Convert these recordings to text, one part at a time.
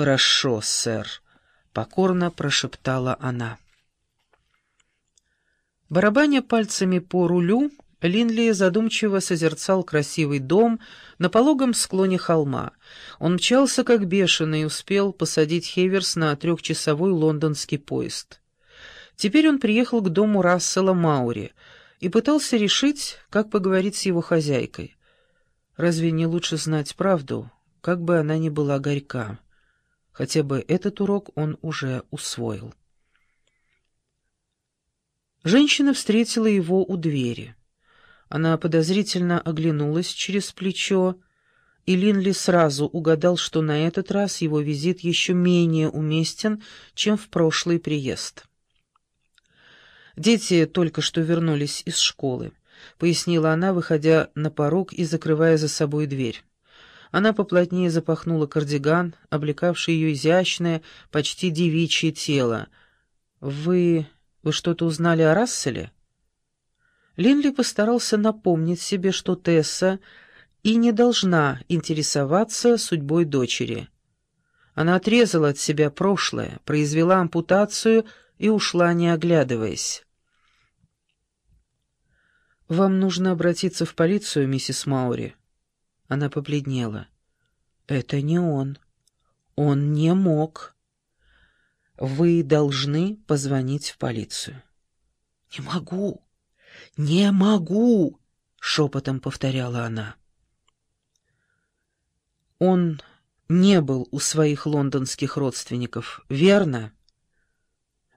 «Хорошо, сэр», — покорно прошептала она. Барабаня пальцами по рулю, Линли задумчиво созерцал красивый дом на пологом склоне холма. Он мчался как бешеный и успел посадить Хейверс на трехчасовой лондонский поезд. Теперь он приехал к дому Рассела Маури и пытался решить, как поговорить с его хозяйкой. Разве не лучше знать правду, как бы она ни была горька? Хотя бы этот урок он уже усвоил. Женщина встретила его у двери. Она подозрительно оглянулась через плечо, и Линли сразу угадал, что на этот раз его визит еще менее уместен, чем в прошлый приезд. «Дети только что вернулись из школы», — пояснила она, выходя на порог и закрывая за собой дверь. Она поплотнее запахнула кардиган, облекавший ее изящное, почти девичье тело. «Вы вы что-то узнали о Расселе?» Линли постарался напомнить себе, что Тесса и не должна интересоваться судьбой дочери. Она отрезала от себя прошлое, произвела ампутацию и ушла, не оглядываясь. «Вам нужно обратиться в полицию, миссис Маури». Она побледнела. «Это не он. Он не мог». Вы должны позвонить в полицию. «Не могу! Не могу!» — шепотом повторяла она. Он не был у своих лондонских родственников, верно?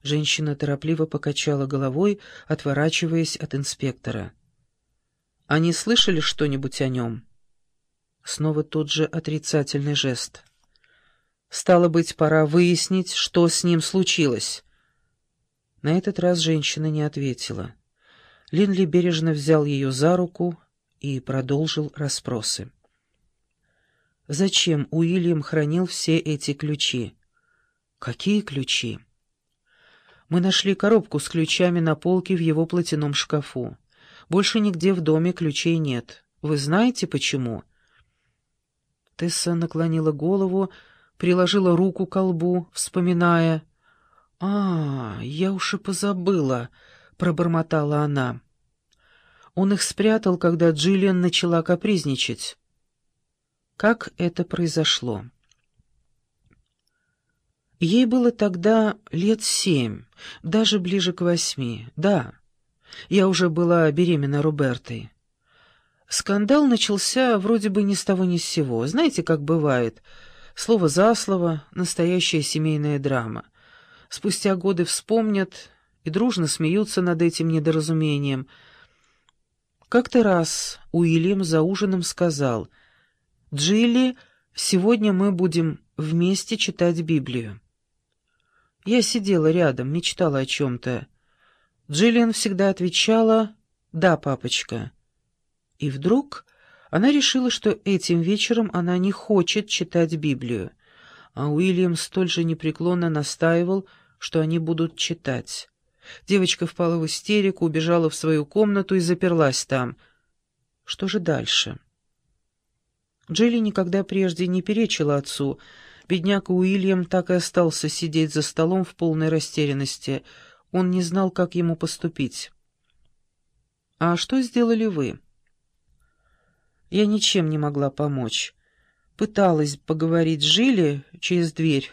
Женщина торопливо покачала головой, отворачиваясь от инспектора. «Они слышали что-нибудь о нем?» Снова тот же отрицательный жест. Стало быть, пора выяснить, что с ним случилось. На этот раз женщина не ответила. Линли бережно взял ее за руку и продолжил расспросы. «Зачем Уильям хранил все эти ключи?» «Какие ключи?» «Мы нашли коробку с ключами на полке в его платяном шкафу. Больше нигде в доме ключей нет. Вы знаете, почему?» Тесса наклонила голову, приложила руку к колбу, вспоминая. «А, я уж и позабыла», — пробормотала она. Он их спрятал, когда Джиллиан начала капризничать. Как это произошло? Ей было тогда лет семь, даже ближе к восьми, да. Я уже была беременна Робертой. Скандал начался вроде бы ни с того ни с сего. Знаете, как бывает — Слово за слово — настоящая семейная драма. Спустя годы вспомнят и дружно смеются над этим недоразумением. Как-то раз Уильям за ужином сказал, «Джилли, сегодня мы будем вместе читать Библию». Я сидела рядом, мечтала о чем-то. Джиллиан всегда отвечала «Да, папочка». И вдруг она решила, что этим вечером она не хочет читать Библию, а Уильям столь же непреклонно настаивал, что они будут читать. Девочка впала в истерику, убежала в свою комнату и заперлась там. Что же дальше? Джилли никогда прежде не перечила отцу. Бедняка Уильям так и остался сидеть за столом в полной растерянности. Он не знал, как ему поступить. «А что сделали вы?» Я ничем не могла помочь. Пыталась поговорить с Жили через дверь,